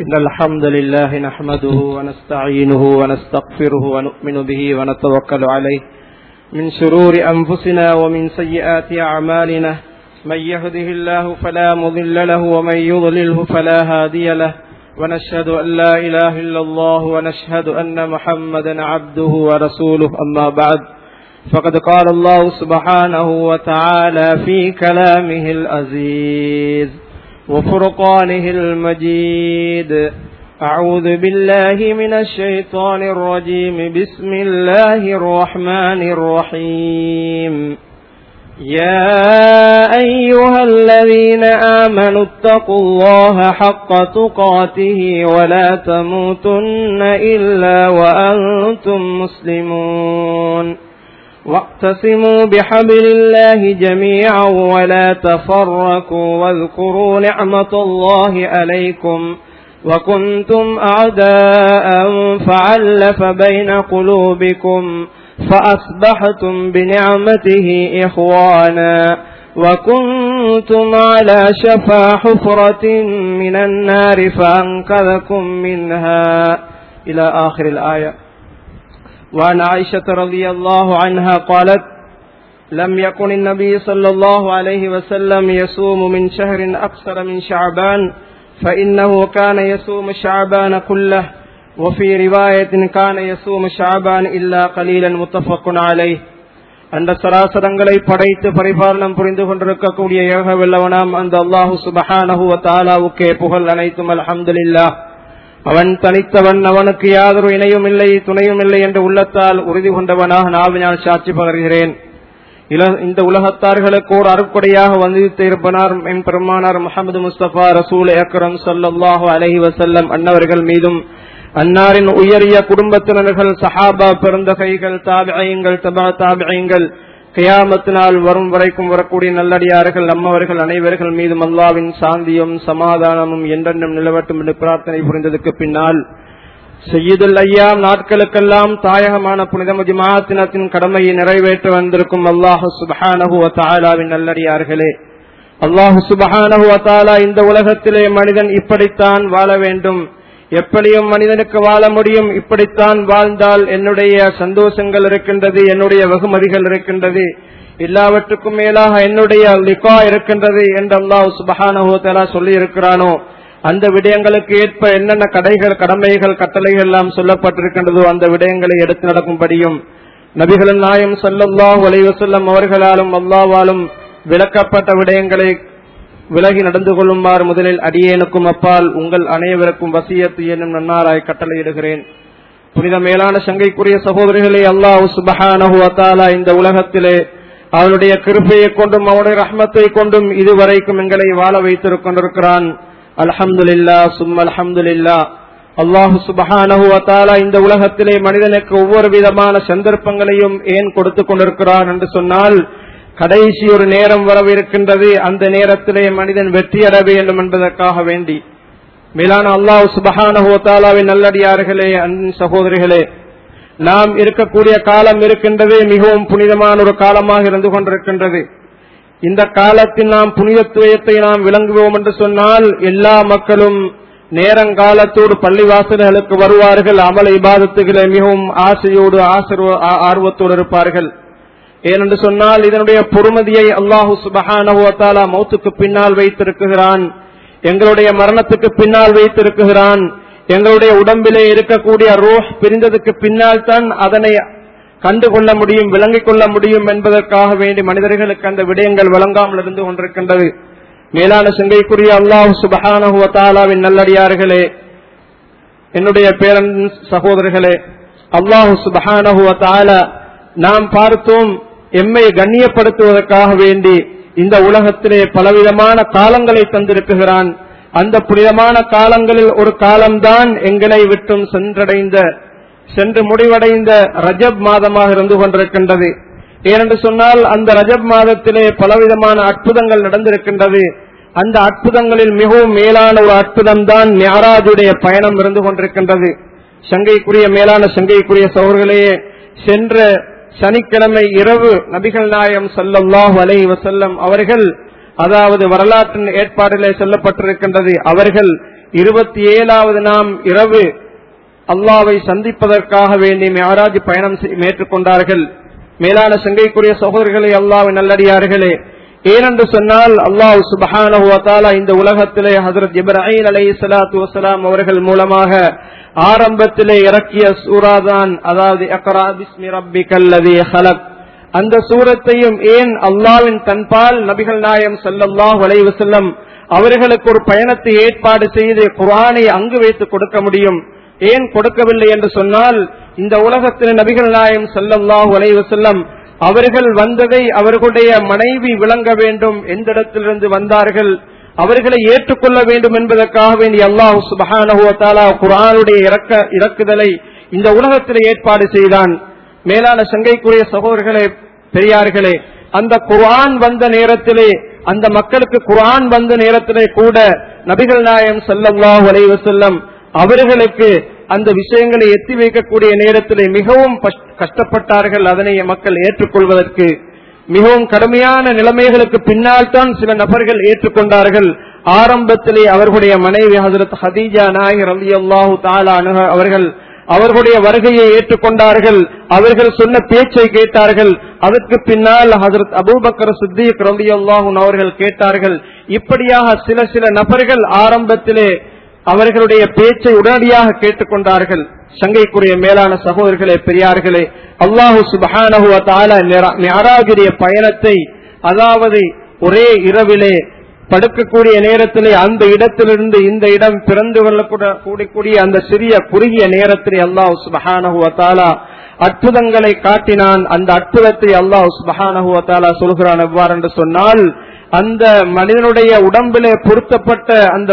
إن الحمد لله نحمده ونستعينه ونستغفره ونؤمن به ونتوكل عليه. من شرور أنفسنا ومن سيئات أعمالنا من يهده الله فلا مضل له ومن يضلله فلا هادي له. ونشهد أن لا إله إلا الله ونشهد أن محمدا عبده ورسوله. أما بعد فقد قال الله سبحانه وتعالى في كلامه العزيز. وفرقانه المجيد. أعوذ بالله من الشيطان الرجيم. بسم الله الرحمن الرحيم. يا أيها الذين آمنوا اتقوا الله حق تقاته ولا تموتن إلا وأنتم مسلمون. واعتصموا بحبل الله جميعا ولا تفرقوا واذكروا نعمة الله عليكم وكنتم أعداء فعلف بين قلوبكم فأصبحتم بنعمته إخوانا وكنتم على شفا حفرة من النار فأنقذكم منها. إلى آخر الآية. وعن عائشة رضي الله عنها قالت لم يكن النبي صلى الله عليه وسلم يصوم من شهر أكثر من شعبان فإنه كان يصوم شعبان كله وفي رواية كان يصوم شعبان إلا قليلا متفق عليه அந்த சராசரங்களை படைத்து பரிபாலனம் புரிந்து கொண்டிருக்கக்கூடிய ஏக வெல்லவனாம் அந்த அல்லாஹு சுபஹானஹுவ தாலாவுக்கே புகழ் அனைத்தும் அலமதுல்லா அவன் தனித்தவன் அவனுக்கு யாதொரு இணையும் இல்லை துணையும் இல்லை என்று உள்ளத்தால் உறுதி கொண்டவனாக நான் நான் சாட்சி பகர்கிறேன். இந்த உலகத்தார்களுக்கு ஒரு அருக்கொடையாக வந்தித்து இருப்பனார் என் பெருமானார் முகமது முஸ்தபா ரசூல் அக்ரம் சல்லாஹு அலஹி வசல்லம் அன்னவர்கள் மீதும் அன்னாரின் உயரிய குடும்பத்தினர்கள் சஹாபா பெருந்தகைகள் தாபியங்கள் தபா தாபியங்கள் கியாமத்தினால் வரும் வரைக்கும் வரக்கூடிய நல்லடியார்கள் நம்மவர்கள் அனைவர்கள் மீதும் அல்லாவின் சாந்தியும் சமாதானமும் என்றென்றும் நிலவட்டும் என்று பிரார்த்தனை புரிந்ததுக்கு பின்னால் செய்யுதல் ஐயா நாட்களுக்கெல்லாம் தாயகமான புனிதமதி ஜமாத்தினத்தின் கடமையை நிறைவேற்ற வந்திருக்கும் அல்லாஹு சுபஹானஹு தாலாவின் நல்லடியார்களே. அல்லாஹு சுபஹானஹு தாலா இந்த உலகத்திலே மனிதன் இப்படித்தான் வாழ வேண்டும். எப்படியும் மனிதனுக்கு வாழ முடியும். இப்படித்தான் வாழ்ந்தால் என்னுடைய சந்தோஷங்கள் இருக்கின்றது என்னுடைய வெகுமதிகள் இருக்கின்றது. எல்லாவற்றுக்கும் மேலாக என்னுடைய லிகா இருக்கின்றது என்று அல்லாஹ் சுபஹானஹோத்தலா சொல்லி இருக்கிறானோ அந்த விடயங்களுக்கு ஏற்ப என்னென்ன கடைகள் கடமைகள் கட்டளைகள் எல்லாம் சொல்லப்பட்டிருக்கின்றதோ அந்த விடயங்களை எடுத்து நடக்கும்படியும் நபிகளின் நாயம் சொல்லல்லாஹ் ஒலைவசல்லம் அவர்களாலும் அல்லாவாலும் விளக்கப்பட்ட விடயங்களை விலகி நடந்து கொள்ளுமாறு முதலில் அடியேனுக்கும் அப்பால் உங்கள் அனைவருக்கும் வசியத்து என்னும் நன்னாராய் கட்டளையிடுகிறேன். புனித மேலான சங்கைக்குரிய சகோதரிகளே அல்லாஹ் சுபஹானஹுவத்தாலா இந்த உலகத்திலே அவனுடைய கிருப்பையை கொண்டும் அவனுடைய ரஹ்மத்தை கொண்டும் இதுவரைக்கும் எங்களை வாழ வைத்திருக் கொண்டிருக்கிறான் அலஹம்துல்லா சும் அலஹம்துல்லா அல்லாஹு சுபஹானஹுவத்தாலா இந்த உலகத்திலே மனிதனுக்கு ஒவ்வொரு விதமான சந்தர்ப்பங்களையும் ஏன் கொடுத்து கொண்டிருக்கிறான் என்று சொன்னால் கடைசி ஒரு நேரம் வரவிருக்கின்றது அந்த நேரத்திலே மனிதன் வெற்றியட வேண்டும் என்பதற்காக வேண்டி. மேலான அல்லாஹ் சுபஹானஹோத்தாலாவின் நல்லடியார்களே அன்பின் சகோதரிகளே நாம் இருக்கக்கூடிய காலம் இருக்கின்றது மிகவும் புனிதமான ஒரு காலமாக இருந்து கொண்டிருக்கின்றது. இந்த காலத்தில் நாம் புனிதத்துவத்தை நாம் விளங்குவோம் என்று சொன்னால் எல்லா மக்களும் நேரங்காலத்தோடு பள்ளிவாசல்களுக்கு வருவார்கள் அமல இபாதத்துகளை மிகவும் ஆசையோடு ஆர்வத்தோடு இருப்பார்கள். ஏனென்று சொன்னால் இதனுடைய பொறுமதியை அல்லாஹு சுபஹானஹுவத்தாலா மௌத்துக்கு பின்னால் வைத்திருக்குகிறான் எங்களுடைய மரணத்துக்கு பின்னால் வைத்திருக்குகிறான் எங்களுடைய உடம்பிலே இருக்கக்கூடிய ரோஹ் பிரிந்ததுக்கு பின்னால் தான் அதனை கண்டுகொள்ள முடியும் விளங்கிக் கொள்ள முடியும் என்பதற்காக வேண்டி மனிதர்களுக்கு அந்த விடயங்கள் வழங்காமல் இருந்து கொண்டிருக்கின்றது. மேலான சிங்கைக்குரிய அல்லாஹு சுபஹானஹுவத்தாலாவின் நல்லடியார்களே என்னுடைய பேரன் சகோதரர்களே அல்லாஹு சுபஹானஹுவத்தாலா நாம் பார்த்தோம் எம்மை கண்ணியப்படுத்துவதற்காக வேண்டி இந்த உலகத்திலே பலவிதமான காலங்களை தந்திருக்குகிறான். அந்த புனிதமான காலங்களில் ஒரு காலம்தான் எங்களை விட்டும் சென்றடைந்த சென்று முடிவடைந்த ரஜப் மாதமாக இருந்து கொண்டிருக்கின்றது. ஏனென்று சொன்னால் அந்த ரஜப் மாதத்திலே பலவிதமான அற்புதங்கள் நடந்திருக்கின்றது. அந்த அற்புதங்களில் மிகவும் மேலான ஒரு அற்புதம் தான் ஞாராஜுடைய பயணம் இருந்து கொண்டிருக்கின்றது. சங்கைக்குரிய மேலான சங்கைக்குரிய சோர்களையே சென்ற சனிக்கிழமை இரவு நபிகள் நாயம் சல்லாஹ் அலை வசல்லம் அவர்கள் அதாவது வரலாற்றின் ஏற்பாடிலே சொல்லப்பட்டிருக்கின்றது அவர்கள் இருபத்தி ஏழாவது நாம் இரவு அல்லாவை சந்திப்பதற்காக வேண்டி மேராஜ் பயணம் செய்- மேலான சங்கைக்குரிய சகோதரர்களே அல்லாவின் நல்லடியார்களே ஏனென்று சொன்னால் அல்லாஹ் சுபஹான இந்த உலகத்திலே ஹசரத் இப்ராஹிம் அலைஹி சலாத்து வசலாம் அவர்கள் மூலமாக ஆரம்பத்திலே இறக்கிய சூராதான் அதாவது இக்ரா பிஸ்மி ரப்பிக்கல் லதீ ஹலக். அந்த சூரத்தையும் ஏன் அல்லாவின் தன்பால் நபிகள் நாயம் ஸல்லல்லாஹு அலைஹி செல்லம் அவர்களுக்கு ஒரு பயணத்தை ஏற்பாடு செய்து குரானை அங்கு வைத்து கொடுக்க முடியும்? ஏன் கொடுக்கவில்லை என்று சொன்னால் இந்த உலகத்தில் நபிகள் நாயம் ஸல்லல்லாஹு அலைஹி செல்லம் அவர்கள் வந்ததை அவர்களுடைய மனைவி விளங்க வேண்டும். எந்த இடத்திலிருந்து வந்தார்கள்? அவர்களை ஏற்றுக்கொள்ள வேண்டும் என்பதற்காக வேண்டிய அல்லாஹ் சுபஹானஹு குரானுடைய இறக்க இறக்குதலை இந்த உலகத்தில் ஏற்பாடு செய்தான். மேலான சங்கைக்குரிய சகோதரர்களே பெரியார்களே அந்த குர்ஆன் வந்த நேரத்திலே அந்த மக்களுக்கு குர்ஆன் வந்த நேரத்திலே கூட நபிகள் நாயம் செல்லம் அலைஹி வஸல்லம் அவர்களுக்கு அந்த விஷயங்களை எத்தி வைக்கக்கூடிய நேரத்தில் மிகவும் கஷ்டப்பட்டார்கள். அதனை மக்கள் ஏற்றுக்கொள்வதற்கு மிகவும் கடுமையான நிலைமைகளுக்கு பின்னால் தான் சில நபர்கள் ஏற்றுக்கொண்டார்கள். ஆரம்பத்திலே அவர்களுடைய மனைவி ஹசரத் ஹதீஜா நாயர் அலி அல்லாஹு தாலா அவர்கள் அவர்களுடைய வருகையை ஏற்றுக்கொண்டார்கள். அவர்கள் சொன்ன பேச்சை கேட்டார்கள். அதற்கு பின்னால் ஹசரத் அபூபக்கர் சித்திக் ரலி அல்லாஹூன் அவர்கள் கேட்டார்கள். இப்படியாக சில சில நபர்கள் ஆரம்பத்திலே அவர்களுடைய பேச்சை உடனடியாக கேட்டுக்கொண்டார்கள். சங்கைக்குரிய மேலான சகோதரர்களே பெரியார்களே அல்லாஹு சுபஹானஹு பயணத்தை அதாவது ஒரே இரவிலே படுக்கக்கூடிய நேரத்திலே அந்த இடத்திலிருந்து இந்த இடம் பிறந்து கொள்ளக்கூட கூடக்கூடிய அந்த சிறிய குறுகிய நேரத்திலே அல்லாஹ் சுபஹானஹு அற்புதங்களை காட்டினான். அந்த அற்புதத்தை அல்லாஹ் சுபஹானஹு சொல்கிறான் எவ்வாறு என்று சொன்னால் அந்த மனிதனுடைய உடம்பிலே பொருத்தப்பட்ட அந்த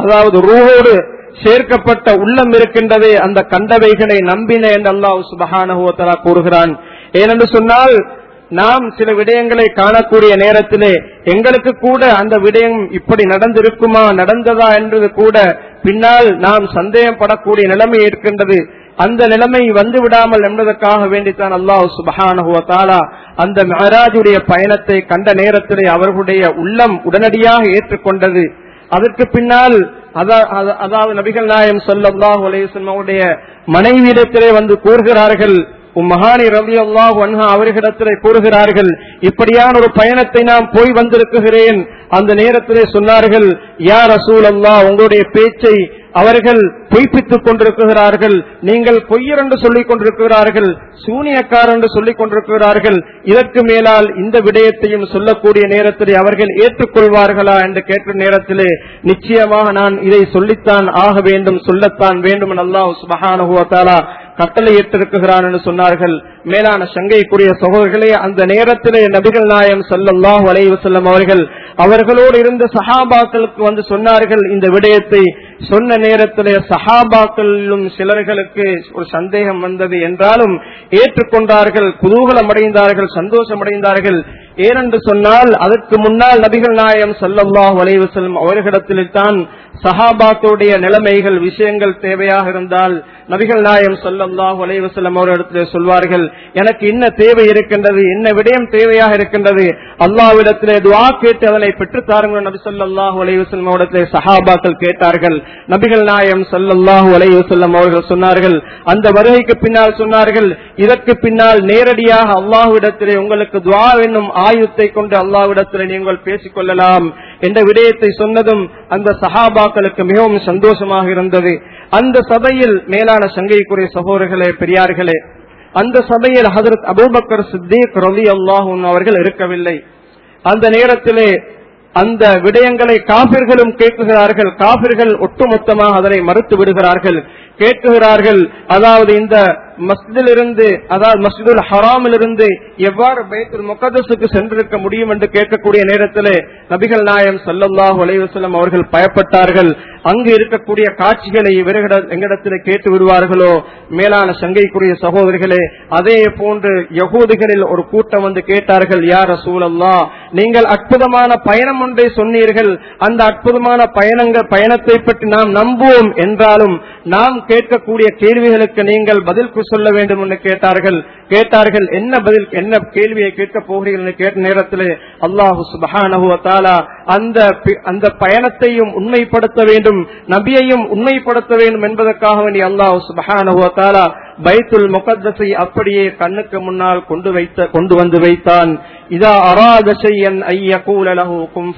அதாவது ரூஹோடு சேர்க்கப்பட்ட உள்ளம் இருக்கின்றதே அந்த கண்டவைகளை நம்பின என்று அல்லாஹ் சுபஹானஹு கூறுகிறான். ஏனென்று சொன்னால் நாம் சில விடயங்களை காணக்கூடிய நேரத்திலே எங்களுக்கு கூட அந்த விடயம் இப்படி நடந்திருக்குமா நடந்ததா என்றது கூட பின்னால் நாம் சந்தேகப்படக்கூடிய நிலைமை இருக்கின்றது. அந்த நிலைமை வந்து விடாமல் என்பதற்காக வேண்டித்தான் அல்லாஹ் சுபஹானுவத்தாலா அந்த மகராஜுடைய பயணத்தை கண்ட நேரத்திலே அவர்களுடைய உள்ளம் உடனடியாக ஏற்றுக்கொண்டது. அதற்கு பின்னால் அதாவது நபிகள் நாயம் ஸல்லல்லாஹு அலைஹி அவருடைய மனைவியிடத்திலே வந்து கூறுகிறார்கள் உம்மஹானி ரவி அல்லாஹ் அன்ஹா அவர்களிடத்திலே கூறுகிறார்கள் இப்படியான ஒரு பயணத்தை நான் போய் வந்திருக்கிறேன் அந்த நேரத்திலே சொன்னார்கள் யார் ரசூல் அல்லா உங்களுடைய பேச்சை அவர்கள் பொய்ப்பித்துக் கொண்டிருக்கிறார்கள். நீங்கள் பொய்யர் என்று சொல்லிக் கொண்டிருக்கிறார்கள் சூனியக்கார் என்று சொல்லிக் கொண்டிருக்கிறார்கள். இதற்கு மேலால் இந்த விடயத்தையும் சொல்லக்கூடிய நேரத்திலே அவர்கள் ஏற்றுக்கொள்வார்களா? என்று கேட்ட நேரத்திலே நிச்சயமாக நான் இதை சொல்லித்தான் ஆக வேண்டும் சொல்லத்தான் வேண்டும் என்று அல்லாஹ் கட்டளையிட்டிருக்கிறான் என்று சொன்னார்கள். மேலான சங்கைக்குரிய சகோதரர்களே அந்த நேரத்திலே நபிகள் நாயம் ஸல்லல்லாஹு அலைஹி வஸல்லம் அவர்கள் அவர்களோடு இருந்த சஹாபாக்களுக்கு வந்து சொன்னார்கள். இந்த விடயத்தை சொன்ன நேரத்திலே சஹாபாக்களிலும் சிலர்களுக்கு ஒரு சந்தேகம் வந்தது என்றாலும் ஏற்றுக்கொண்டார்கள். குதூகலம் அடைந்தார்கள் சந்தோஷம் அடைந்தார்கள் ஏனென்று சொன்னால் அதற்கு முன்னால் நபிகள் நாயம் ஸல்லல்லாஹு அலைஹி வஸல்லம் அவர்களிடத்தில் தான் சஹாபாத்துடைய நிலைமைகள் விஷயங்கள் தேவையாக இருந்தால் நபிகள் நாயம் ஸல்லல்லாஹு அலைஹி வஸல்லம் சொல்வார்கள் எனக்கு என்ன தேவை இருக்கின்றது என்ன விடயம் தேவையாக இருக்கின்றது? அல்லாஹ்விடத்திலே துவா கேட்டு அதனை பெற்றுத் தாருங்கள் நபி ஸல்லல்லாஹு அலைஹி அவரிடத்திலே சஹாபாக்கள் கேட்டார்கள். நபிகள் நாயம் ஸல்லல்லாஹு அலைஹி அவர்கள் சொன்னார்கள் அந்த வருகைக்கு பின்னால் சொன்னார்கள் இதற்கு பின்னால் நேரடியாக அல்லாஹ்விடத்திலே உங்களுக்கு துவா என்னும் ஆயுத்தை கொண்டு அல்லாவிடத்திலே நீங்கள் பேசிக் கொள்ளலாம். என்ற விடயத்தை சொன்னதும் அந்த சஹாபாக்களுக்கு மிகவும் சந்தோஷமாக இருந்தது. அந்த சபையில் மேலான சங்கைக்குரிய சகோதரர்களே பெரியார்களே அந்த சபையில் ஹசரத் அபுபக்கர் சித்தீக் ரவி அல்லாஹூன் அவர்கள் இருக்கவில்லை. அந்த நேரத்திலே அந்த விடயங்களை காபிர்களும் கேட்குகிறார்கள். காபிர்கள் ஒட்டுமொத்தமாக அதனை மறுத்து விடுகிறார்கள். கேட்குகிறார்கள். அதாவது இந்த மஸ்ஜிதில் இருந்து அதாவது மஸ்ஜிதுல் ஹராமில் இருந்து எவ்வாறு பைத்துல் முகதஸுக்கு சென்றிருக்க முடியும் என்று கேட்கக்கூடிய நேரத்திலே நபிகள் நாயம் ஸல்லல்லாஹு அலைஹி அவர்கள் பயப்பட்டார்கள். அங்கு இருக்கக்கூடிய காட்சிகளை இவர்களிட எங்களிடத்தில் கேட்டு விடுவார்களோ? மேலான சங்கைக்குரிய சகோதரிகளே அதே போன்று யகூதிகளில் ஒரு கூட்டம் வந்து கேட்டார்கள் யார் சூழல்லா நீங்கள் அற்புதமான பயணம் ஒன்றை சொன்னீர்கள். அந்த அற்புதமான பயணங்கள் பயணத்தை பற்றி நாம் நம்புவோம் என்றாலும் நாம் கேட்கக்கூடிய கேள்விகளுக்கு நீங்கள் பதில் சொல்ல வேண்டும் என்று கேட்டார்கள். கேட்டார்கள் என்ன பதில் என்ன கேள்வியை கேட்க போகிறீர்கள் என்று கேட்ட நேரத்தில் அல்லாஹு சுபஹானஹு அந்த பி- அந்த பயணத்தையும் உண்மைப்படுத்த வேண்டும் நபியையும் உண்மைப்படுத்த வேண்டும் என்பதற்காக வேண்டிய அல்லாஹு சுபஹானா பைத்துல் முகத்தஸை அப்படியே கண்ணுக்கு முன்னால் கொண்டு வைத்த கொண்டு வந்து வைத்தான். இதா அராத செய்யன் ஐயகூல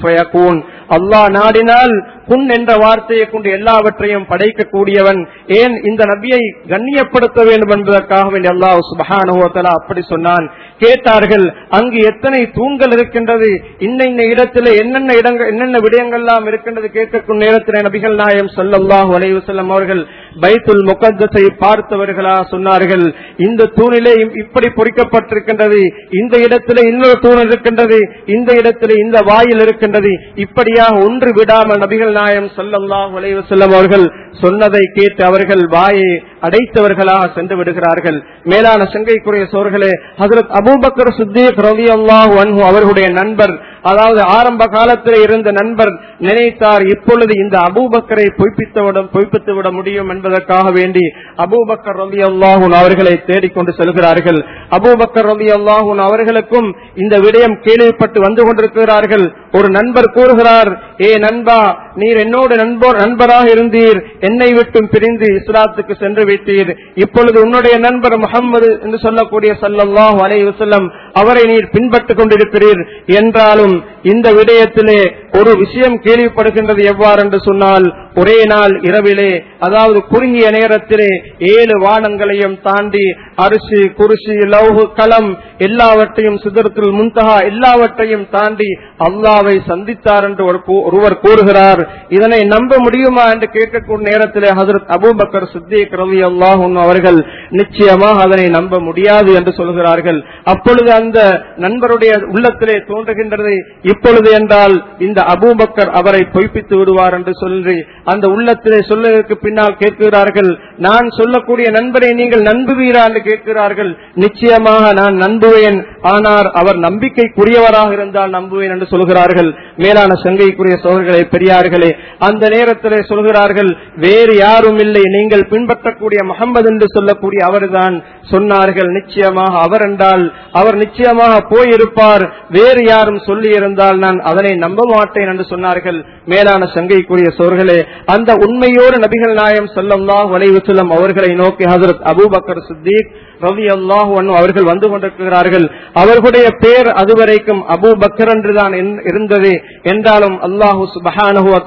ஃபயகூன். அல்லாஹ் நாடினால் குன் என்ற வார்த்தையை கொண்டு எல்லாவற்றையும் படைக்கக்கூடியவன். ஏன் இந்த நபியை கண்ணியப்படுத்த வேண்டும் என்பதற்காக வேண்டிய அல்லாஹ் சுபஹானுவத்தலா அப்படி சொன்னான். கேட்டார்கள் அங்கு எத்தனை தூண்கள் இருக்கின்றது? இன்ன இடத்துல என்னென்ன இடங்கள் என்னென்ன விடயங்கள்லாம் இருக்கின்றது? கேட்கக்கூடிய நேரத்தில் நபிகள் நாயம் ஸல்லல்லாஹு அலைவசல்லம் அவர்கள் பைத்துல் முகத்தஸை பார்த்தவர்களா சொன்னார்கள் இந்த தூணிலே இப்படி பொறிக்கப்பட்டிருக்கின்றது இந்த இடத்துல இன்னொரு தூண் இருக்கின்றது இந்த இடத்துல இந்த வாயில் இருக்கின்றது இப்படியாக ஒன்று விடாமல் நபிகள் நாயம் சொல்லம்லா அலைஹி வஸல்லம் அவர்கள் சொன்னதை கேட்டு அவர்கள் வாயை அடைத்தவர்களாக சென்று விடுகிறார்கள். மேலான செங்கைக்குரிய சோர்களே ஹசரத் அபூபக்கர் சுத்தீப் ரவி அல்லாஹ் அவர்களுடைய நண்பர் அதாவது ஆரம்ப காலத்தில் இருந்த நண்பர் நினைத்தார் இப்பொழுது இந்த அபூபக்கரை பொய்ப்பித்து விட பொய்ப்பித்து விட முடியும் என்பதற்காக வேண்டி அபூபக்கர் ரவி அல்லாஹூன் அவர்களை தேடிக்கொண்டு செல்கிறார்கள். அபூபக்கர் ரவி அல்லாஹூன் அவர்களுக்கும் இந்த விடயம் கேள்விப்பட்டு வந்து கொண்டிருக்கிறார்கள். ஒரு நண்பர் கூறுகிறார் ஏ நண்பா நீர் என்னோடு நண்பர் நண்பராக இருந்தீர். என்னை விட்டும் பிரிந்து இஸ்லாத்துக்கு சென்று விட்டீர். இப்பொழுது உன்னுடைய நண்பர் முகம்மது என்று சொல்லக்கூடிய சல்லல்லாஹு அலை வசல்லம் அவரை நீர் பின்பற்றிக் கொண்டிருக்கிறீர். என்றாலும் இந்த விடயத்திலே ஒரு விஷயம் கேள்விப்படுகின்றது எவ்வாறு என்று சொன்னால் ஒரே நாள் இரவிலே அதாவது குறுகிய நேரத்திலே ஏழு வானங்களையும் தாண்டி அரிசி குருசி லவ்ஹு களம் எல்லாவற்றையும் சிதறத்தில் முன்தகா எல்லாவற்றையும் தாண்டி அல்லாவை சந்தித்தார் என்று ஒருவர் கூறுகிறார். இதனை நம்ப முடியுமா என்று கேட்கக்கூடிய நேரத்தில் ஹசரத் அபூபக்கர் சித்திக் ரவி அல்லாஹும் அவர்கள் நிச்சயமாக அதனை நம்ப முடியாது என்று சொல்கிறார்கள். அப்பொழுது அந்த நண்பருடைய உள்ளத்திலே தோன்றுகின்றது இப்பொழுது என்றால் இந்த அபூபக்கர் அவரை பொய்ப்பித்து விடுவார் என்று சொல்லி அந்த உள்ளத்திலே சொல்லுவதற்கு பின்னால் கேட்கிறார்கள் நான் சொல்லக்கூடிய நண்பரை நீங்கள் நம்புவீரா என்று கேட்கிறார்கள். நிச்சயமாக நான் நம்புவேன். ஆனால் அவர் நம்பிக்கைக்குரியவராக இருந்தால் நம்புவேன் என்று சொல்கிறார்கள். மேலான சங்கைக்குரிய சோழர்களே பெரியார்களே அந்த நேரத்திலே சொல்கிறார்கள் வேறு யாரும் இல்லை. நீங்கள் பின்பற்றக்கூடிய முகமது என்று சொல்லக்கூடிய அவர்தான். சொன்னார்கள் நிச்சயமாக அவர் என்றால் அவர் நிச்சயமாக போயிருப்பார். வேறு யாரும் சொல்லி இருந்தால் நான் அதனை நம்ப மாட்டேன் என்று சொன்னார்கள். மேலான சங்கைக்குரிய சோர்களே அந்த உண்மையோடு நபிகள் நாயம் ஸல்லல்லாஹு அலைஹி வஸல்லம் அவர்களை நோக்கி ஹஜரத் அபூபக்கர் சித்தீக் ரவி அல்லாஹு அவர்கள் வந்து கொண்டிருக்கிறார்கள். அவர்களுடைய பேர் அதுவரைக்கும் அபு பக்கர் என்றுதான் இருந்தது. என்றாலும் அல்லாஹு சுபஹானஹு வ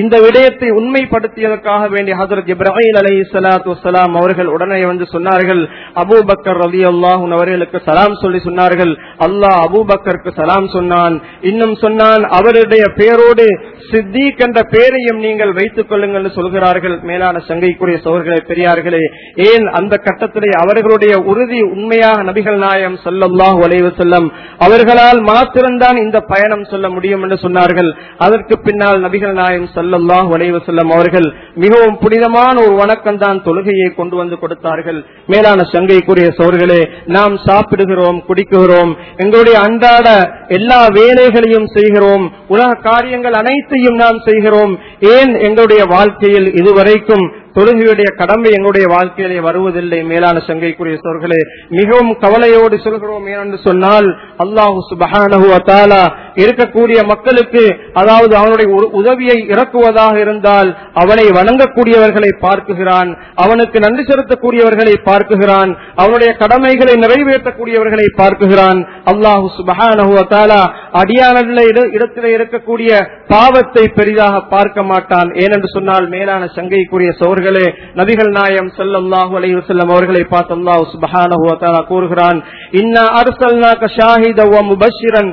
இந்த விடயத்தை உண்மைப்படுத்தியதற்காக வேண்டிய ஹசரத் இப்ராஹிம் அலி சலாத்து வலாம் அவர்கள் உடனே வந்து சொன்னார்கள் அபூ பக்கர் ரலி அல்லாஹு அவர்களுக்கு சலாம் சொல்லி சொன்னார்கள். அல்லாஹ் அபூ பக்கருக்கு சலாம் சொன்னான். இன்னும் சொன்னான் அவருடைய பேரோடு சித்திக் என்ற பெயரையும் நீங்கள் வைத்துக் கொள்ளுங்கள் சொல்கிறார்கள். மேலான சங்கைக்குரிய சோர்களே பெரியார்களே ஏன் அந்த கட்டத்திலே அவர்களுடைய அவர்களுடைய உறுதி உண்மையாக நபிகள் நாயம் ஸல்லல்லாஹு வலைவு செல்லம் அவர்களால் மாத்திரம்தான் இந்த பயணம் சொல்ல முடியும் என்று சொன்னார்கள். அதற்கு பின்னால் நபிகள் நாயம் ஸல்லல்லாஹு வலைவு செல்லம் அவர்கள் மிகவும் புனிதமான ஒரு வணக்கம் தான் தொழுகையை கொண்டு வந்து கொடுத்தார்கள். மேலான சங்கைக்குரிய சோர்களே நாம் சாப்பிடுகிறோம் குடிக்கிறோம் எங்களுடைய அன்றாட எல்லா வேலைகளையும் செய்கிறோம் உலக காரியங்கள் அனைத்தையும் நாம் செய்கிறோம். ஏன் எங்களுடைய வாழ்க்கையில் இதுவரைக்கும் தொழுகையுடைய கடமை எங்களுடைய வாழ்க்கையிலே வருவதில்லை. மேலான சங்கைக்குரிய சோர்களே மிகவும் கவலையோடு சொல்கிறோம் ஏனென்று சொன்னால் அல்லாஹு சுபஹானஹு அத்தாலா இருக்கக்கூடிய மக்களுக்கு அதாவது அவனுடைய உதவியை இறக்குவதாக இருந்தால் அவனை வணங்கக்கூடியவர்களை பார்க்குகிறான் அவனுக்கு நன்றி செலுத்தக்கூடியவர்களை பார்க்குகிறான் அவனுடைய கடமைகளை நிறைவேற்றக்கூடியவர்களை பார்க்குகிறான். அல்லாஹு சுபஹானஹு வ இட- இடத்திலே இருக்கக்கூடிய பாவத்தை பெரிதாக பார்க்க மாட்டான். ஏனென்று சொன்னால் மேலான சங்கைக்குரிய சோர்களே நபிகள் நாயம் ஸல்லல்லாஹு அலைஹி செல்லம் அவர்களை பார்த்து அல்லாஹு சுப்ஹானஹு கூறுகிறான் இன்னா அரசல் ஷாஹித வ முபஷ்ஷிரன்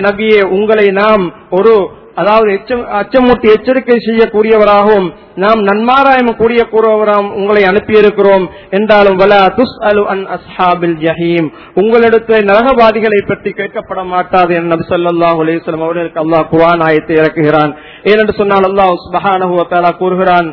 நபியே உங்களை நாம் ஒரு அதாவது அச்சமூட்டி எச்சரிக்கை செய்யக்கூடியவராகவும் நாம் நன்மாராயம் கூடிய கூறவராம் உங்களை அனுப்பியிருக்கிறோம். என்றாலும் வல துஸ் அலு அன் அஸ்ஹாபில் ஜஹீம். உங்களிடத்தில் நரகவாதிகளை பற்றி கேட்கப்பட மாட்டாது என் சொல்லாஹ் அலிஸ்லாம் அவர்களுக்கு அல்லாஹ் குவான் ஆயத்தை இறக்குகிறான். ஏனென்று சொன்னால் அல்லாஹ் சுபஹானஹு தாலா கூறுகிறான்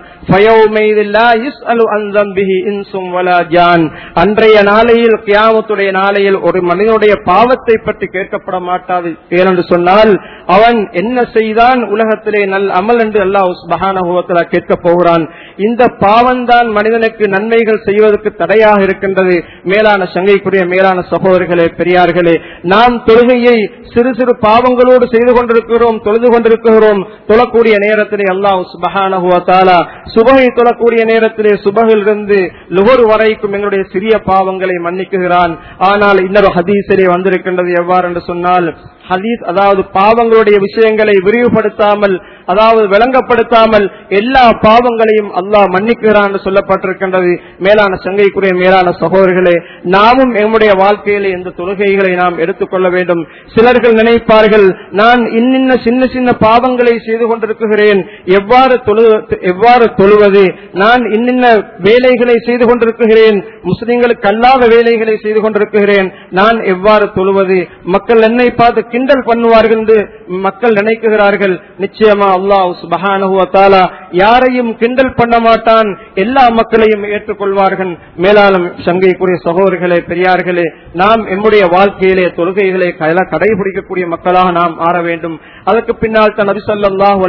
அன்றைய நாளையில் கியாமத்துடைய நாளையில் ஒரு மனிதனுடைய பாவத்தை பற்றி கேட்கப்பட மாட்டாது. ஏனென்று சொன்னால் அவன் என்ன செய்ய செய்தான் உலகத்திலே நல் அமல் என்று அல்லாஹ் சுபஹானஹுவத்தலா கேட்க போகிறான். இந்த பாவம்தான் மனிதனுக்கு நன்மைகள் செய்வதற்கு தடையாக இருக்கின்றது. மேலான சங்கைக்குரிய மேலான சகோதரர்களே பெரியார்களே நாம் தொழுகையை சிறு சிறு பாவங்களோடு செய்து கொண்டிருக்கிறோம் தொழுது கொண்டிருக்கிறோம். தொழக்கூடிய நேரத்திலே அல்லாஹ் சுபஹானஹுவத்தாலா சுபகை தொழக்கூடிய நேரத்திலே சுபகிலிருந்து லுகர் வரைக்கும் எங்களுடைய சிறிய பாவங்களை மன்னிக்குகிறான். ஆனால் இன்னொரு ஹதீஸிலே வந்திருக்கின்றது எவ்வாறு என்று சொன்னால் ஹதீஸ் அதாவது பாவங்களுடைய விஷயங்களை விரிவுபடுத்தாமல் அதாவது விளங்கப்படுத்தாமல் எல்லா பாவங்களையும் அல்லாஹ் மன்னிக்கிறான் சொல்லப்பட்டிருக்கின்றது. மேலான சங்கைக்குரிய மேலான சகோதரர்களே நாமும் எம்முடைய வாழ்க்கையிலே இந்த தொழுகைகளை நாம் எடுத்துக்கொள்ள வேண்டும். சிலர்கள் நினைப்பார்கள் நான் இன்னின்ன சின்ன சின்ன பாவங்களை செய்து கொண்டிருக்கிறேன் எவ்வாறு தொழு எவ்வாறு தொழுவது? நான் இன்னின்ன வேலைகளை செய்து கொண்டிருக்கிறேன் முஸ்லிம்களுக்கு அல்லாத வேலைகளை செய்து கொண்டிருக்கிறேன் நான் எவ்வாறு தொழுவது? மக்கள் என்னை பார்த்து கிண்டல் பண்ணுவார்கள் என்று மக்கள் நினைக்கிறார்கள் நிச்சயமா அல்லாஹ் சுபஹானுவத்தாலா யாரையும் கிண்டல் பண்ண மாட்டான். எல்லா மக்களையும் ஏற்றுக்கொள்வார்கள். மேலாளம் சங்கைக்குரிய சகோதரர்களே பெரியார்களே நாம் எம்முடைய வாழ்க்கையிலே தொழுகைகளை கடைபிடிக்கக்கூடிய மக்களாக நாம் ஆற வேண்டும். அதற்கு பின்னால் தன் நபி ஸல்லல்லாஹு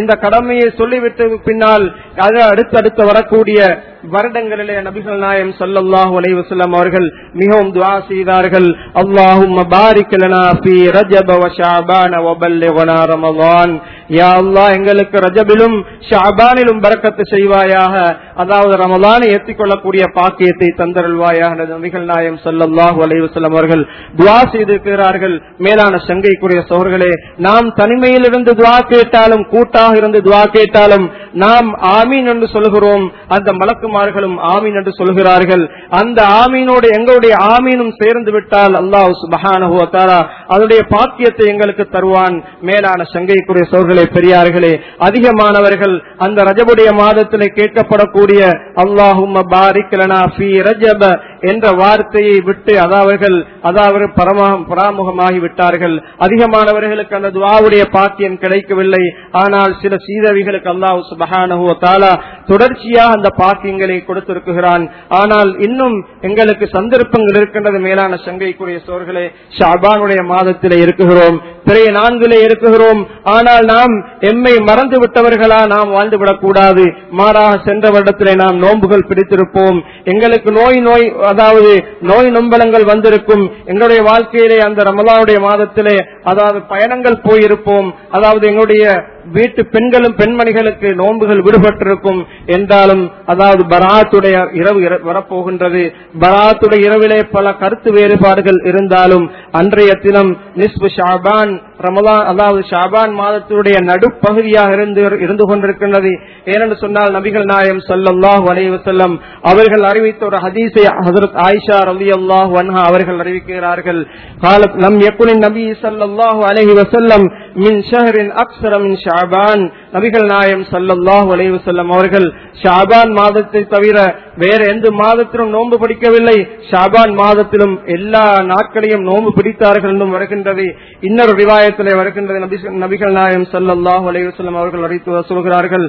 இந்த கடமையை சொல்லிவிட்டு பின்னால் அது அடுத்தடுத்து வரக்கூடிய வருடங்களிலே நபிகள் நாயம் ஸல்லல்லாஹு அலைவசல்லம் அவர்கள் மிகவும் துவா செய்தார்கள். அல்லாஹும் யா அல்லாஹ் எங்களுக்கு ரஜபிலும் ஷாபானிலும் பறக்கத்து செய்வாயாக. அதாவது ரமலானை ஏற்றிக் கொள்ளக்கூடிய பாக்கியத்தை தந்தருள்வாயாக. நபிகள் நாயம் சல்லாஹூ அலைவசல்லம் அவர்கள் துவா செய்திருக்கிறார்கள் மேலான சங்கைக்குரிய சோர்களே நாம் தனிமையிலிருந்து துவா கேட்டாலும் கூட்டாக இருந்து துவா கேட்டாலும் நாம் ஆமீன் என்று சொல்கிறோம். அந்த மலக்குமார்களும் ஆமீன் என்று சொல்கிறார்கள். அந்த ஆமீனோடு எங்களுடைய ஆமீனும் சேர்ந்து விட்டால் அல்லாஹ் சுபஹானஹு அதனுடைய பாத்தியத்தை எங்களுக்கு தருவான். மேலான சங்கைக்குரிய சோர்களே பெரியார்களே அதிகமானவர்கள் அந்த ரஜபுடைய மாதத்திலே கேட்கப்படக்கூடிய அல்லாஹும் பாரிக் ஃபீ ரஜப என்ற வார்த்தையை விட்டு அதாவது அதாவது பரமா- பராமுகமாகி விட்டார்கள். அதிகமானவர்களுக்கு அந்த துவாவுடைய பாத்தியம் கிடைக்கவில்லை. ஆனால் சில சீதவிகளுக்கு அல்லாஹ் சுபஹானஹு தாலா தொடர்ச்சியாக அந்த பாத்தியங்களை கொடுத்திருக்கிறான். ஆனால் இன்னும் எங்களுக்கு சந்தர்ப்பங்கள் இருக்கின்றது மேலான சங்கைக்குரிய சோர்களே ஷாபானுடைய மாதத்திலே இருக்குகிறோம். பிறைய நான்கிலே இருக்குகிறோம். ஆனால் நாம் எம்மை மறந்து விட்டவர்களா நாம் வாழ்ந்து விடக்கூடாது மாறாக சென்ற வருடத்திலே நாம் நோன்புகள் பிடித்திருப்போம். எங்களுக்கு நோய் நோய் அதாவது நோய் நொம்பலங்கள் வந்திருக்கும். எங்களுடைய வாழ்க்கையிலே அந்த ரமலானுடைய மாதத்திலே அதாவது பயணங்கள் போயிருப்போம். அதாவது எங்களுடைய வீட்டு பெண்களும் பெண்மணிகளுக்கு நோன்புகள் விடுபட்டிருக்கும் என்றாலும் அதாவது பராத்துடைய இரவு இர- வரப்போகின்றது. பராத்துடைய இரவிலே பல கருத்து வேறுபாடுகள் இருந்தாலும் அன்றைய தினம் நிஸ்பு ஷாபான் ரமலான் அதாவது ஷாபான் மாதத்தினுடைய நடுப்பகுதியாக இருந்து இருந்து கொண்டிருக்கின்றது. ஏனென்று சொன்னால் நபிகள் நாயம் சல்லாஹ் வலைவசல்லம் அவர்கள் அறிவித்த ஒரு ஹதீசை ஹசரத் ஆயிஷா ரவி அல்லாஹ் வன்ஹா அவர்கள் அறிவிக்கிறார்கள். நம் எப்பொழுது நபி சல்லாஹு அலஹி வசல்லம் மின் ஷஹரின் அக்சரம் ஷாபான். நபிகள் நாயம் சல்லாஹ் வலைவு செல்லம் அவர்கள் ஷாபான் மாதத்தை தவிர வேற எந்த மாதத்திலும் நோன்பு பிடிக்கவில்லை. ஷாபான் மாதத்திலும் எல்லா நாட்களையும் நோன்பு பிடித்தார்கள் என்றும் வருகின்றது. இன்னொரு விவாயத்திலே வருகின்றது. நபிகள் நாயம் சல்லாஹ் வலைவு செல்லம் அவர்கள் அறிவித்து சொல்கிறார்கள்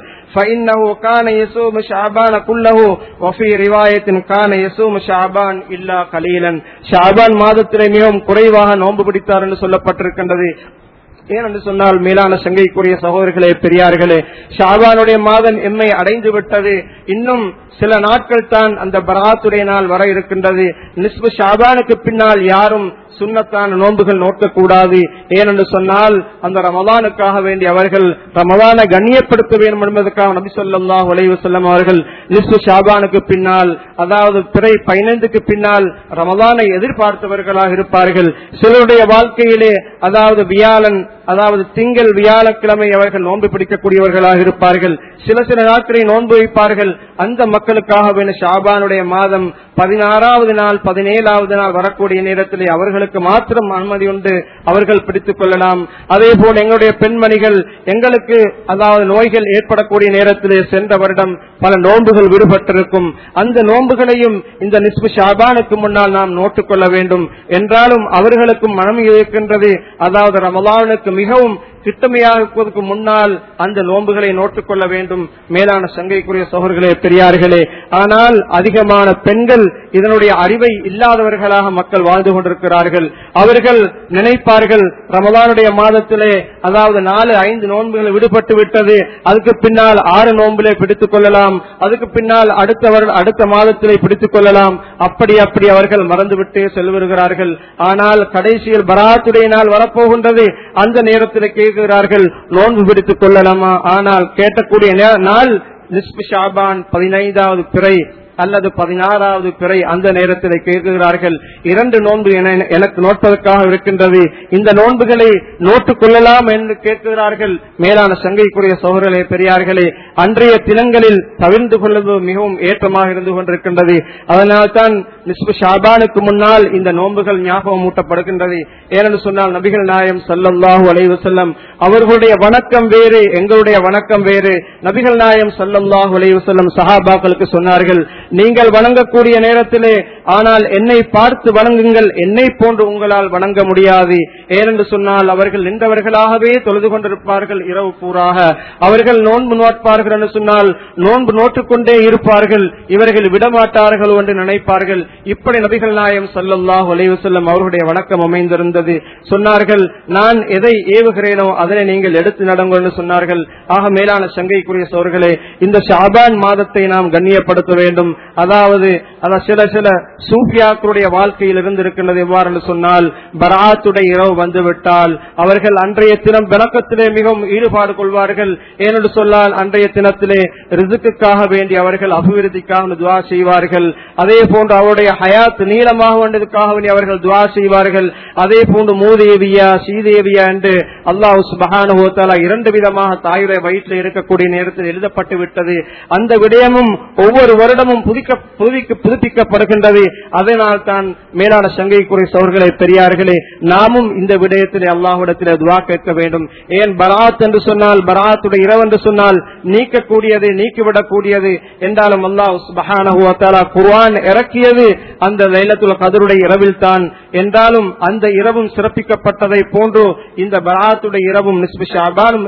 மாதத்திலே மிகவும் குறைவாக நோன்பு பிடித்தார் என்று சொல்லப்பட்டிருக்கின்றது. ஏனென்று சொன்னால் மேலான சங்கைக்குரிய சகோதரர்களே பெரியார்களே ஷாபானுடைய மாதம் எம்மை அடைந்து விட்டது. இன்னும் சில நாட்கள் தான் அந்த பராத்துடைய நாள் வர இருக்கின்றது. நிஸ்பு ஷாபானுக்கு பின்னால் யாரும் சுண்ணத்தான நோன்புகள் நோக்கக்கூடாது. ஏனென்று சொன்னால் அந்த ரமதானுக்காக வேண்டி அவர்கள் ரமதான கண்ணியப்படுத்த வேண்டும் என்பதற்காக நபி ஸல்லல்லாஹு உலைவு செல்லம் அவர்கள் நிசு ஷாபானுக்கு பின்னால் அதாவது பிறை பதினைந்துக்கு பின்னால் ரமதானை எதிர்பார்த்தவர்களாக இருப்பார்கள். சிலருடைய வாழ்க்கையிலே அதாவது வியாழன் அதாவது திங்கள் வியாழக்கிழமை அவர்கள் நோன்பு பிடிக்கக்கூடியவர்களாக இருப்பார்கள். சில சில நாட்களை நோன்பு வைப்பார்கள். அந்த மக்களுக்காக ஷாபானுடைய மாதம் பதினாறாவது நாள் பதினேழாவது நாள் வரக்கூடிய நேரத்திலே அவர்களுக்கு மாத்திரம் அனுமதி உண்டு. அவர்கள் பிடித்துக் கொள்ளலாம். அதே போல் எங்களுடைய பெண்மணிகள் எங்களுக்கு அதாவது நோய்கள் ஏற்படக்கூடிய நேரத்திலே சென்ற வருடம் பல நோன்புகள் விடுபட்டிருக்கும். அந்த நோன்புகளையும் இந்த நிஸ்பு ஷாபானுக்கு முன்னால் நாம் நோட்டுக் கொள்ள வேண்டும். என்றாலும் அவர்களுக்கும் மனம் இருக்கின்றது அதாவது ரமலானுக்கு மிகவும் திட்டமையாக்குவதற்கு முன்னால் அந்த நோன்புகளை நோட்டுக் கொள்ள வேண்டும். மேலான சங்கைக்குரிய சோழர்களே பெரியார்களே ஆனால் அதிகமான பெண்கள் இதனுடைய அறிவை இல்லாதவர்களாக மக்கள் வாழ்ந்து கொண்டிருக்கிறார்கள். அவர்கள் நினைப்பார்கள் ரமதானுடைய மாதத்திலே அதாவது நாலு ஐந்து நோன்புகள் விடுபட்டு விட்டது. அதுக்கு பின்னால் ஆறு நோன்புகளை பிடித்துக் கொள்ளலாம். அதுக்கு பின்னால் அடுத்தவர் அடுத்த மாதத்திலே பிடித்துக் கொள்ளலாம். அப்படி அப்படி அவர்கள் மறந்துவிட்டு செல்வருகிறார்கள் ஆனால் கடைசியில் பராத்துடைய நாள் வரப்போகின்றது. அந்த நேரத்திற்கு கேட்கிறார்கள் நோன்பு பிடித்துக் கொள்ளலாமா? ஆனால் கேட்டக்கூடிய நாள் நிஸ்பு ஷாபான் பதினைந்தாவது பிறை அல்லது பதினாறாவது பிறை அந்த நேரத்தில் கேட்கிறார்கள் இரண்டு நோன்பு என- எனக்கு நோட்பதற்காக இருக்கின்றது இந்த நோன்புகளை நோட்டுக் கொள்ளலாம் என்று கேட்கிறார்கள். மேலான சங்கைக்குரிய சோழர்களே பெரியார்களே அன்றைய தினங்களில் தவிர்ந்து கொள்வது மிகவும் ஏற்றமாக இருந்து கொண்டிருக்கின்றது. அதனால்தான் நிஸ்பு ஷாபானுக்கு முன்னால் இந்த நோன்புகள் ஞாபகம் ஊட்டப்படுகின்றது ஏனென்று சொன்னால் நபிகள் நாயம் சல்லல்லாஹு அலைவு செல்லம் அவர்களுடைய வணக்கம் வேறு எங்களுடைய வணக்கம் வேறு. நபிகள் நாயம் சல்லல்லாஹு அலைவு செல்லம் சஹாபாக்களுக்கு சொன்னார்கள் நீங்கள் வணங்கக்கூடிய நேரத்திலே ஆனால் என்னை பார்த்து வணங்குங்கள் என்னை போன்று உங்களால் வணங்க முடியாது. ஏனென்று சொன்னால் அவர்கள் நின்றவர்களாகவே தொழுது கொண்டிருப்பார்கள் இரவு பூராக. அவர்கள் நோன்பு நோட்பார்கள் என்று சொன்னால் நோன்பு நோட்டுக்கொண்டே இருப்பார்கள். இவர்கள் விடமாட்டார்கள் என்று நினைப்பார்கள். இப்படி நபிகள் நாயம் சல்லல்லாஹு அலைஹி செல்லும் அவர்களுடைய வணக்கம் அமைந்திருந்தது. சொன்னார்கள் நான் எதை ஏவுகிறேனோ அதனை நீங்கள் எடுத்து நடங்கள் என்று சொன்னார்கள். ஆக மேலான சங்கைக்குரிய சோர்களே இந்த ஷாபான் மாதத்தை நாம் கண்ணியப்படுத்த வேண்டும். அதாவது அதான் சில சில சூஃபியாக்களுடைய வாழ்க்கையில் இருந்து இருக்கின்றது எவ்வாறு என்று சொன்னால் பராத்துடைய இரவு வந்துவிட்டால் அவர்கள் அன்றைய தினம் விளக்கத்திலே மிகவும் ஈடுபாடு கொள்வார்கள். ஏனென்று சொன்னால் அன்றைய தினத்திலே ரிசுக்குக்காக வேண்டி அவர்கள் அபிவிருத்திக்காக துவா செய்வார்கள். அதே போன்று அவருடைய ஹயாத் நீளமாக வேண்டியதுக்காக வேண்டி அவர்கள் துவா செய்வார்கள். அதே போன்று மூதேவியா சீதேவியா என்று அல்லாஹ் சுபஹானுவத்தாலா இரண்டு விதமாக தாயுடைய வயிற்றில் இருக்கக்கூடிய நேரத்தில் எழுதப்பட்டு விட்டது. அந்த விடயமும் ஒவ்வொரு வருடமும் புதுக்க புதுப்பிக்கப்படுகின்றது. அதனால் தான் மேலான சங்கைக்குறை சோர்களே பெரியார்களே நாமும் இந்த விடயத்திலே அல்லாஹ்விடத்திலே துவா கேட்க வேண்டும். ஏன் பராத் என்று சொன்னால் பராத்துடைய இரவு என்று சொன்னால் நீக்கக்கூடியது நீக்கிவிடக்கூடியது என்றாலும் அல்லாஹ் குர்வான் இறக்கியது அந்த லைலத்துல கதருடைய இரவில் தான் என்றாலும் அந்த இரவும் சிறப்பிக்கப்பட்டதை போன்று இந்த பராத்துடைய இரவும் நிஸ்பிஷாபாலும்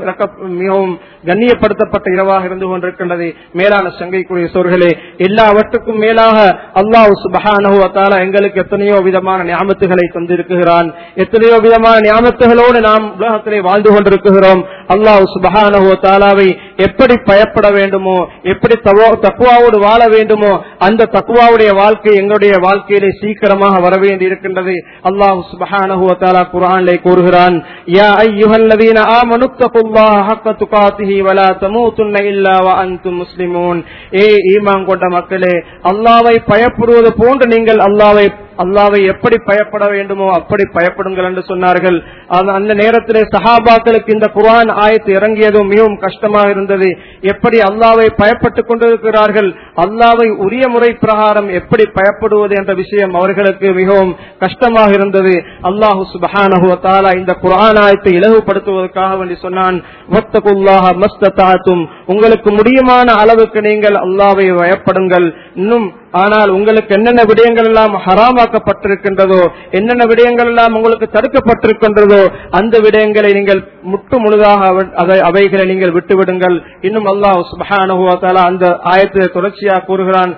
மிகவும் கண்ணியப்படுத்தப்பட்ட இரவாக இருந்து கொண்டிருக்கின்றது. மேலான சங்கைக்குரிய சோர்களே எல்லாவற்றுக்கும் மேலாக அல்லாஹ் சுபஹானஹு எங்களுக்கு எத்தனையோ விதமான ஞாபகத்துகளை தந்திருக்கிறான். எத்தனையோ விதமான ஞாபகத்துகளோடு நாம் உலகத்திலே வாழ்ந்து கொண்டிருக்கிறோம். அல்லாஹ் சுபஹானஹோ தாலாவை எப்படி பயப்பட வேண்டுமோ எப்படி தவா- தக்குவாவோடு வாழ வேண்டுமோ அந்த தக்குவாவுடைய வாழ்க்கை எங்களுடைய வாழ்க்கையிலே சீக்கிரமாக வர வேண்டி இருக்கின்றது. அல்லாஹ் சுபஹானஹோ தாலா குரானிலே கூறுகிறான் யா அய்யுஹல்லதீன ஆமனு தக்குல்லாஹ ஹக்க துகாத்திஹி வலா தமூதுன்ன இல்லா வ அன்தும் முஸ்லிமூன். ஏ ஈமான் கொண்ட மக்களே அல்லாவை பயப்படுவது போன்று நீங்கள் அல்லாவை அல்லாவை எப்படி பயப்பட வேண்டுமோ அப்படி பயப்படுங்கள் என்று சொன்னார்கள். அது- அந்த நேரத்திலே சஹாபாக்களுக்கு இந்த குரான் ஆயத்து இறங்கியதும் மிகவும் கஷ்டமாக இருந்தது. எப்படி அல்லாவை பயப்பட்டுக் கொண்டிருக்கிறார்கள்? அல்லாவை உரிய முறை பிரகாரம் எப்படி பயப்படுவது என்ற விஷயம் அவர்களுக்கு மிகவும் கஷ்டமாக இருந்தது. அல்லாஹு சுபஹானஹு இந்த குரான் ஆயத்தை இலகுபடுத்துவதற்காக வேண்டி சொன்னான் உங்களுக்கு முடியுமான அளவுக்கு நீங்கள் அல்லாவை பயப்படுங்கள். இன்னும் ஆனால் உங்களுக்கு என்னென்ன விடயங்கள் எல்லாம் ஹராமாக்கப்பட்டிருக்கின்றதோ என்னென்ன விடயங்கள் எல்லாம் உங்களுக்கு தடுக்கப்பட்டிருக்கின்றதோ அந்த விடயங்களை நீங்கள் முட்டு முழுதாக அதை- அவைகளை நீங்கள் விட்டுவிடுங்கள். இன்னும் அல்லாஹ் சுப்ஹானஹு அந்த ஆயத்தை தொடர்ச்சியாக கூறுகிறான்.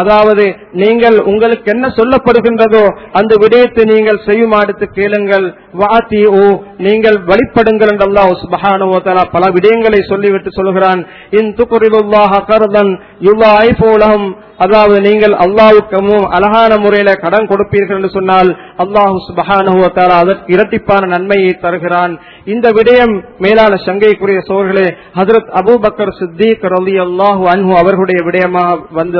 அதாவது நீங்கள் உங்களுக்கு என்ன சொல்லப்படுகின்றதோ அந்த விடயத்தை நீங்கள் செய்யுமாடுத்து கேளுங்கள். வாத்தி ஓ நீங்கள் வழிபடுங்கள் என்று அல்லாஹ் சுப்ஹானஹு பல விடயங்களை சொல்லிவிட்டு சொல்கிறான். இன் துக்ரிதுல்லாஹ கருதன் யுலாயிஃபு போலகம் அதாவது நீங்கள் அல்லாஹ்வுக்கு அழகான முறையில கடன் கொடுப்பீர்கள் என்று சொன்னால் அல்லாஹு சுபஹானஹு அதற்கு இரட்டிப்பான நன்மையை தருகிறான். இந்த விடயம் மேலான சங்கைக்குரிய சோர்களே ஹஜரத் அபுபக்கர் சித்திக் ரலியல்லாஹு அன்ஹு அவர்களுடைய விடயமாக வந்த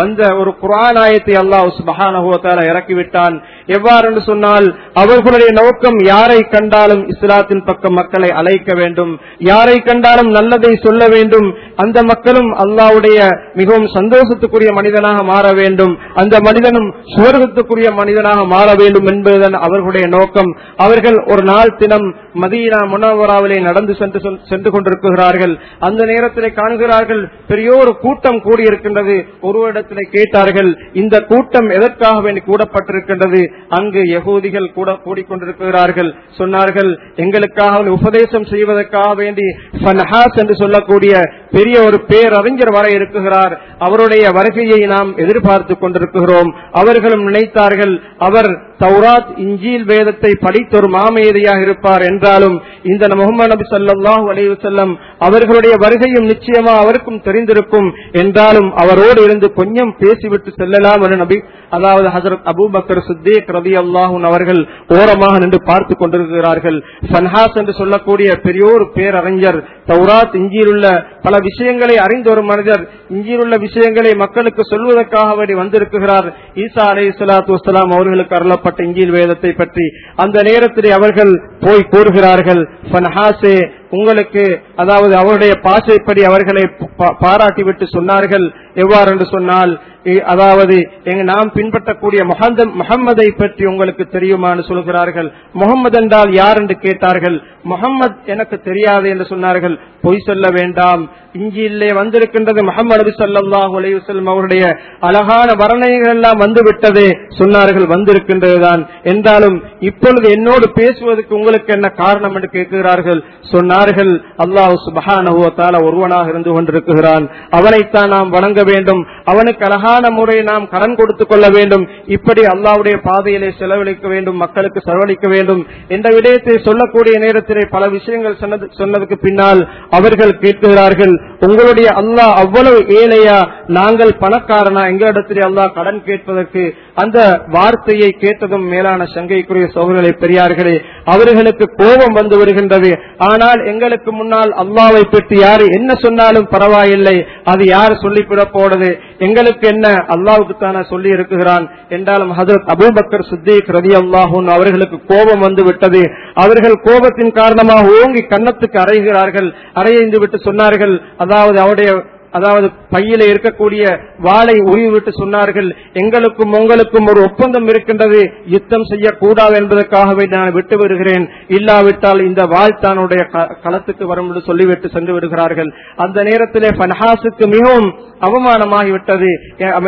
வந்த ஒரு குரானாயத்தை அல்லாஹு அல்லாஹ் இறக்கிவிட்டான். எவ்வாறு என்று சொன்னால் அவர்களுடைய நோக்கம் யாரை கண்டாலும் இஸ்லாத்தின் பக்கம் மக்களை அழைக்க வேண்டும். யாரை கண்டாலும் நல்லதை சொல்ல வேண்டும். அந்த மக்களும் அல்லாஹ்வுடைய மிகவும் சந்தோஷத்துக்குரிய மனிதனாக மாற வேண்டும். அந்த மனிதனும் சுவர்கத்துக்குரிய மனிதனாக மாற வேண்டும் என்பதுதான் அவர்களுடைய நோக்கம். அவர்கள் ஒரு நாள் தினம் மதீனா முனவராவிலே நடந்து சென்று சென்று கொண்டிருக்கிறார்கள். அந்த நேரத்திலே காண்கிறார்கள் பெரியோரு கூட்டம் கூடியிருக்கின்றது. ஒருவரிடத்திலே கேட்டார்கள் இந்த கூட்டம் எதற்காக வேண்டி கூடப்பட்டிருக்கின்றது? அங்கு யகூதிகள் கூட கூடிக்கொண்டிருக்கிறார்கள். சொன்னார்கள் எங்களுக்காக உபதேசம் செய்வதற்காக வேண்டி ஃபன்ஹாஸ் என்று சொல்லக்கூடிய பெரிய ஒரு பேரறிஞர் வர இருக்குகிறார் அவருடைய வருகையை நாம் எதிர்பார்த்து கொண்டிருக்கிறோம். அவர்களும் நினைத்தார்கள் அவர் தௌராத் இஞ்சில் வேதத்தை படித்த ஒரு மாமேதையாக இருப்பார் என்றாலும் இந்த முகமது நபி சொல்லாஹு அலைவு செல்லம் அவர்களுடைய வருகையும் நிச்சயமா அவருக்கும் தெரிந்திருக்கும் என்றாலும் அவரோடு இருந்து கொஞ்சம் பேசிவிட்டு செல்லலாம் என நபி அதாவது ஹசரத் அபூபக்கர் ரவி அல்லாஹூன் அவர்கள் ஓரமாக நின்று பார்த்து கொண்டிருக்கிறார்கள். சன்ஹாஸ் என்று சொல்லக்கூடிய பெரியோர் பேரறிஞர் தௌராத் இஞ்சியிலுள்ள பல விஷயங்களை அறிந்த ஒரு மனிதர் இஞ்சியிலுள்ள விஷயங்களை மக்களுக்கு சொல்வதற்காக வேண்டி வந்திருக்கிறார். ஈசா அலை சலாத்து வசலாம் அவர்களுக்கு அருளப்பட்ட இஞ்சியில் வேதத்தை பற்றி அந்த நேரத்திலே அவர்கள் போய் கூறுகிறார்கள் ஃபன்ஹாசே உங்களுக்கு அதாவது அவருடைய பாசைப்படி அவர்களை பா- பாராட்டிவிட்டு சொன்னார்கள். எவ்வாறு என்று சொன்னால் அதாவது நாம் பின்பற்றக்கூடிய முஹம்மது- பற்றி உங்களுக்கு தெரியுமான்னு சொல்கிறார்கள். முகம்மது என்றால் யார் என்று கேட்டார்கள். முகம்மது எனக்கு தெரியாது என்று சொன்னார்கள். பொய் சொல்ல வேண்டாம். இஞ்சியிலே வந்திருக்கின்றது முகமது நபி சொல்லாஹ் அலைஹி அவருடைய அழகான வர்ணனைகள் எல்லாம் வந்து விட்டதே சொன்னார்கள். வந்திருக்கின்றதுதான். என்றாலும் இப்பொழுது என்னோடு பேசுவதற்கு உங்களுக்கு என்ன காரணம் என்று கேட்கிறார்கள்? சொன்னார்கள் அல்லாஹ் சுபஹான ஒருவனாக இருந்து கொண்டிருக்கிறான். அவனைத்தான் நாம் வணங்க வேண்டும். அவனுக்கு அழகான முறை நாம் கடன் கொடுத்துக் கொள்ள வேண்டும். இப்படி அல்லாவுடைய பாதையிலே செலவழிக்க வேண்டும் மக்களுக்கு செலவழிக்க வேண்டும் என்ற விடயத்தை சொல்லக்கூடிய நேரத்திலே பல விஷயங்கள் சொன்னது- சொன்னதுக்கு பின்னால் அவர்கள் கேட்கிறார்கள் உங்களுடைய அல்லாஹ் அவ்வளவு ஏழையா? நாங்கள் பணக்காரனா? எங்களிடத்திலே அல்லாஹ் கடன் கேட்பதற்கு. அந்த வார்த்தையை கேட்டதும் மேலான சங்கைக்குரிய சோழர்களை பெரியார்களே அவர்களுக்கு கோபம் வந்து வருகின்றது. ஆனால் எங்களுக்கு முன்னால் அல்லாவை பற்றி யாரு என்ன சொன்னாலும் பரவாயில்லை. அது யார் சொல்லிவிட போனது எங்களுக்கு என்ன? அல்லாவுக்கு தானே சொல்லி இருக்கிறான். என்றாலும் ஹசரத் அபூபக்கர் சுத்தீக் ரதி அல்லாஹூன் அவர்களுக்கு கோபம் வந்து விட்டது. அவர்கள் கோபத்தின் காரணமாக ஓங்கி கன்னத்துக்கு அறைகிறார்கள். அறையந்து விட்டு சொன்னார்கள். அதாவது அவருடைய அதாவது பையில இருக்கக்கூடிய வாளை உருவிவிட்டு சொன்னார்கள். எங்களுக்கும் உங்களுக்கும் ஒரு ஒப்பந்தம் இருக்கின்றது. யுத்தம் செய்யக்கூடாது என்பதற்காகவே நான் விட்டு வருகிறேன் இல்லாவிட்டால் இந்த வாழ் தன்னுடைய க- களத்துக்கு வரும் என்று சொல்லிவிட்டு சென்று விடுகிறார்கள். அந்த நேரத்திலே பன்ஹாசுக்கு மிகவும் அவமானமாகிவிட்டது.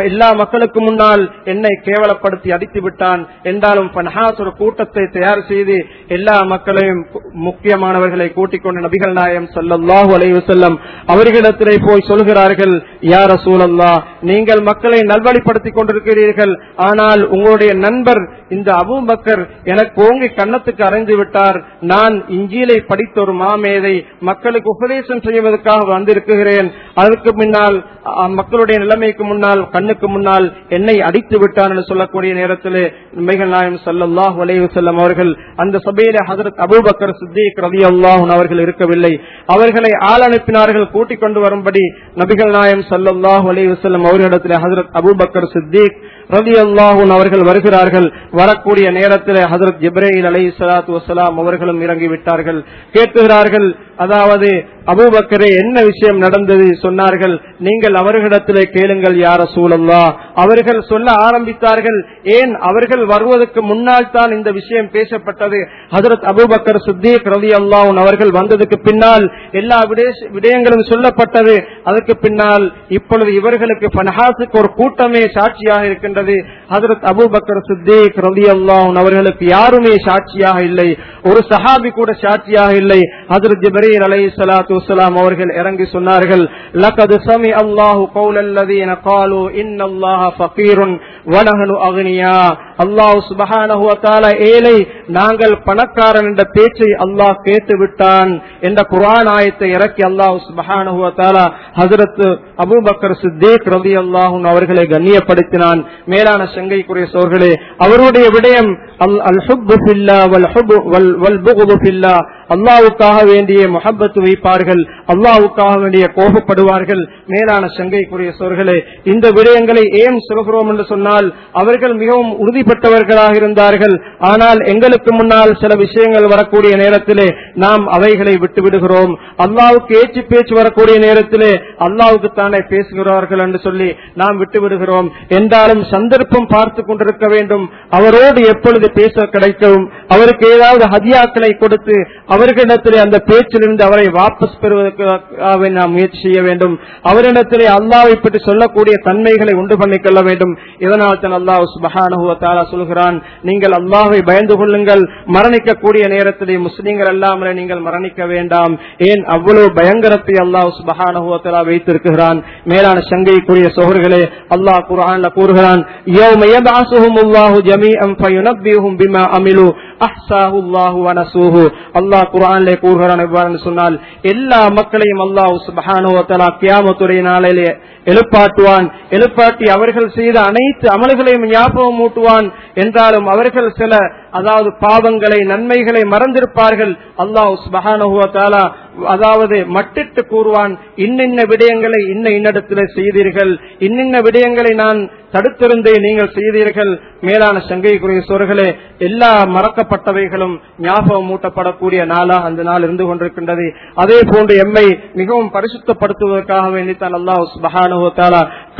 எல்லா மக்களுக்கு முன்னால் என்னை கேவலப்படுத்தி அடித்து விட்டான் என்றாலும் பன்ஹாஸ் ஒரு கூட்டத்தை தயார் செய்து எல்லா மக்களையும் முக்கியமானவர்களை கூட்டிக் கொண்டு நபிகள் நாயம் ஸல்லல்லாஹு அலைவு செல்லம் அவர்களிடத்திலே போய் சொல்கிறார்கள் யார சூழல்லா நீங்கள் மக்களை நல்வழிப்படுத்திக் கொண்டிருக்கிறீர்கள். ஆனால் உங்களுடைய நண்பர் இந்த அபூபக்கர் எனக்கு ஓங்கி கன்னத்துக்கு அறைந்து விட்டார். நான் இஞ்சிலை படித்த ஒரு மாமேதை மக்களுக்கு உபதேசம் செய்வதற்காக வந்திருக்கிறேன். அதற்கு முன்னால் மக்களுடைய நிலைமைக்கு முன்னால் கண்ணுக்கு முன்னால் என்னை அடித்து விட்டான் என்று சொல்லக்கூடிய நேரத்திலே நபிகள் நாயம் சல்லாஹ் வலைவு வஸல்லம் அவர்கள் அந்த சபையில ஹசரத் அபுபக்கர் சித்திக் ரவி அல்லாஹன் அவர்கள் இருக்கவில்லை. அவர்களை ஆள் அனுப்பினார்கள் கூட்டிக் கொண்டு வரும்படி நபிகள் நாயம் சல்லாஹ் அலைஹி வஸல்லம் அவர்களிடத்திலே ஹஜரத் அபூபக்கர் சித்திக் ரவி அல்லாஹூன் அவர்கள் வருகிறார்கள். வரக்கூடிய நேரத்தில் ஹசரத் ஜிப்ரீல் அலைஹி சலாத்து வசலாம் அவர்களும் இறங்கி விட்டார்கள். கேட்கிறார்கள் அதாவது அபூபக்கரே என்ன விஷயம் நடந்தது? சொன்னார்கள் நீங்கள் அவர்களிடத்திலே கேளுங்கள் யார சூழல்லா அவர்கள் சொல்ல ஆரம்பித்தார்கள் ஏன் அவர்கள் வருவதற்கு முன்னால் தான் இந்த விஷயம் பேசப்பட்டது? ஹசரத் அபூபக்கர் சித்திக் ரவி அல்லாஹ் அவர்கள் வந்ததுக்கு பின்னால் எல்லா விடயங்களும் சொல்லப்பட்டது. அதற்கு பின்னால் இப்பொழுது இவர்களுக்கு பனஹாசுக்கு ஒரு கூட்டமே சாட்சியாக இருக்கின்றது. இருக்கின்றது அதற்கு அபுபக்கர் சுத்தேக் ரவி அல்லாஹ் அவர்களுக்கு யாருமே சாட்சியாக இல்லை. ஒரு சஹாபி கூட சாட்சியாக இல்லை. அதற்கு ஜிபரீர் அலை சலாத்து வலாம் அவர்கள் இறங்கி சொன்னார்கள் லக்கது சமி அல்லாஹு கவுலல்லதீன காலு இன் அல்லாஹ் ஃபகீருன் வடகனு அகனியா. அல்லாஹ் சுபஹானஹுவத்தால ஏழை நாங்கள் பணக்காரன் என்ற பேச்சை அல்லாஹ் கேட்டு விட்டான் என்ற குரான் ஆயத்தை இறக்கி அல்லாஹ் சுபஹானஹுவத்தால ஹசரத் அபூபக்கர் சித்தேக் ரவி அல்லாஹூன் அவர்களை கண்ணியப்படுத்தினான். மேலான சங்கைக்குரிய சோர்களே அவருடைய விடயம் அல் அல் ஹுப்பு அல்லாவுக்காக வேண்டிய முகப்பத்து வைப்பார்கள் அல்லாவுக்காக வேண்டிய கோபப்படுவார்கள். மேலான சங்கைக்குரிய சோர்களே இந்த விடயங்களை ஏன் சொல்கிறோம் என்று சொன்னால் அவர்கள் மிகவும் உறுதிப்பட்டவர்களாக இருந்தார்கள். ஆனால் எங்களுக்கு முன்னால் சில விஷயங்கள் வரக்கூடிய நேரத்திலே நாம் அவைகளை விட்டு விடுகிறோம் அல்லாவுக்கு ஏச்சு பேச்சு வரக்கூடிய நேரத்திலே அல்லாவுக்கு தானே பேசுகிறார்கள் என்று சொல்லி நாம் விட்டு விடுகிறோம் என்றாலும் சந்தர்ப்பம் பார்த்து கொண்டிருக்க வேண்டும். அவரோடு எப்பொழுது பேச கிடைக்கும்? அவருக்கு ஏதாவது ஹதியாக்களை கொடுத்து அவர் அவர்களிடத்திலே அந்த பேச்சிலிருந்து அவரை வாபஸ் பெறுவதற்காக நாம் முயற்சி செய்ய வேண்டும். அவரிடத்திலே அல்லாவை பற்றி சொல்லக்கூடிய தன்மைகளை உண்டு பண்ணிக் கொள்ள வேண்டும். இதனால் தான் அல்லாஹ் சுபஹானஹு சொல்கிறான் நீங்கள் அல்லாவை பயந்து கொள்ளுங்கள். மரணிக்கக்கூடிய நேரத்திலே முஸ்லீம்கள் அல்லாமலே நீங்கள் மரணிக்க வேண்டாம். ஏன்? அவ்வளவு பயங்கரத்தை அல்லாஹ் சுபஹானஹு வைத்திருக்கிறான். மேலான சங்கைக்குரிய சோகர்களே அல்லாஹ் குர்ஆன்ல கூறுகிறான் அல்லாஹ் ஜமீஅன் கூறுகிறான் எவ்வாறு சொன்னால் எல்லா மக்களையும் அல்லாஹ் சுபஹானுவத்தலா கியாமத்துடைய நாளிலே எழுப்பாட்டுவான். எழுப்பாட்டி அவர்கள் செய்த அனைத்து அமல்களையும் ஞாபகம் ஊட்டுவான். என்றாலும் அவர்கள் சில அதாவது பாவங்களை நன்மைகளை மறந்திருப்பார்கள். அல்லாஹ் சுபஹானுவத்தாலா அதாவது மட்டிட்டு கூறுவான் இன்னின்ன விடயங்களை இன்ன இன்னிடத்தில் செய்தீர்கள். இன்னின்ன விடயங்களை நான் தடுத்திருந்தே நீங்கள் செய்தீர்கள். மேலான சங்கைக்குரிய சோர்களே எல்லா மறக்கப்பட்டவைகளும் ஞாபகம் மூட்டப்படக்கூடிய நாளா அந்த நாள் இருந்து கொண்டிருக்கின்றது. அதே போன்று எம்மை மிகவும் பரிசுத்தப்படுத்துவதற்காக வேண்டித்தான் அல்லாஹ் சுபஹானஹு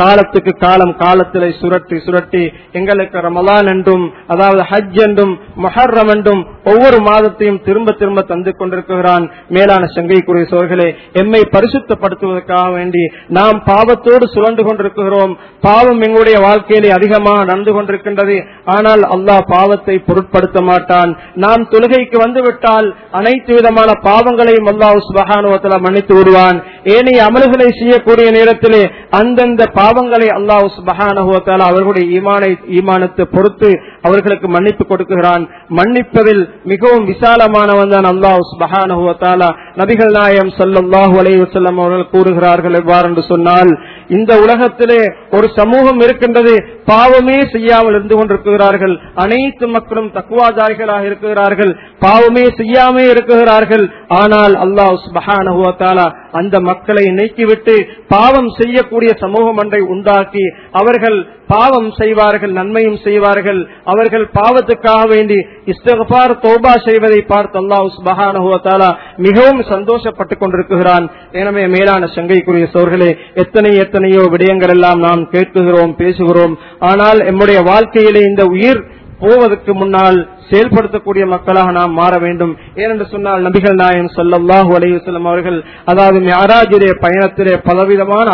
காலத்துக்கு காலம் காலத்திலே சுரட்டி சுரட்டி எங்களுக்கு ரமலான் என்றும் அதாவது ஹஜ் என்றும் மொஹர்ரம் என்றும் ஒவ்வொரு மாதத்தையும் திரும்ப திரும்ப தந்து கொண்டிருக்கிறான். மேலான சங்கைக்குரிய சோர்களே எம்மை பரிசுத்தப்படுத்துவதற்காக வேண்டி நாம் பாவத்தோடு சுழண்டு கொண்டிருக்கிறோம். பாவம் எங்களுடைய வாழ்க்கையிலே அதிகமாக நடந்து கொண்டிருக்கின்றது. ஆனால் அல்லாஹ் பாவத்தை பொருட்படுத்த மாட்டான். நாம் தொழுகைக்கு வந்துவிட்டால் அனைத்து விதமான பாவங்களையும் அல்லாஹ் சுபகானுவத்தில் மன்னித்து விடுவான். ஏனைய அமல்களை செய்யக்கூடிய நேரத்திலே அந்தந்த பாவங்களை அல்லாஹ் சுபஹானுவத்தால் அவர்களுடைய ஈமானை ஈமானத்தை பொறுத்து அவர்களுக்கு மன்னிப்பு கொடுக்குகிறான் மன்னிப்பதில் மிகவும் விசாலமானவன் தான் அல்லாஹ் சுபஹானுவத்தாலா நபிகள் நாயம் சல்லாஹூ அலைவசல்லம் அவர்கள் கூறுகிறார்கள் எவ்வாறு என்று சொன்னால் இந்த உலகத்திலே ஒரு சமூகம் இருக்கின்றது பாவமே செய்யாமல் இருந்து கொண்டிருக்கிறார்கள். அனைத்து மக்களும் தக்குவாதாரிகளாக இருக்கிறார்கள் பாவமே செய்யாமே இருக்கிறார்கள். ஆனால் அல்லாஹ் சுபஹானுவத்தாலா அந்த மக்களை நீக்கிவிட்டு பாவம் செய்யக்கூடிய சமூகம் ஒன்றை உண்டாக்கி அவர்கள் பாவம் செய்வார்கள் நன்மையும் செய்வார்கள். அவர்கள் பாவத்துக்காக வேண்டி இஸ்தகபார் தோபா செய்வதை பார்த்து அல்லாஹ் சுபஹானுவத்தாலா மிகவும் சந்தோஷப்பட்டுக் கொண்டிருக்கிறான். எனவே மேலான சங்கைக்குரிய சோர்களே எத்தனை எத்தனையோ விடயங்கள் எல்லாம் நாம் கேட்குகிறோம் பேசுகிறோம். ஆனால் எம்முடைய வாழ்க்கையிலே இந்த உயிர் போவதற்கு முன்னால் செயல்படுத்தக்கூடிய மக்களாக நாம் மாற வேண்டும். ஏனென்று சொன்னால் நபிகள் நாயன் சல்லாஹூ அலையுசல்லம் அவர்கள் அதாவது மியாராஜிலே பயணத்திலே பலவிதமான